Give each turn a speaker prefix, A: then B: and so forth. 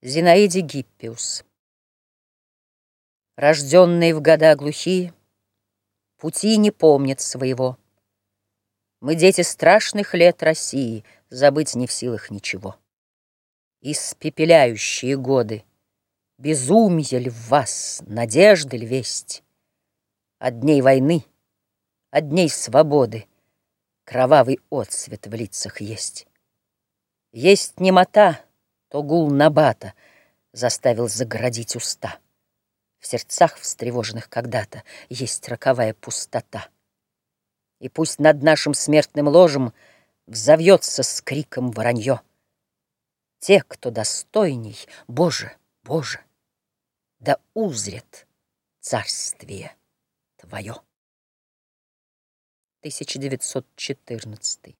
A: Зинаиде Гиппиус Рожденные в года глухие, Пути не помнят своего. Мы дети страшных лет России, Забыть не в силах ничего. Испепеляющие годы, Безумье ли в вас, надежды ли весть? От дней войны, от дней свободы Кровавый отсвет в лицах есть. Есть немота, то гул набата Заставил заградить уста. В сердцах встревоженных когда-то Есть роковая пустота. И пусть над нашим смертным ложем Взовьется с криком воронье. Те, кто достойней, Боже, Боже, Да узрят царствие Твое. 1914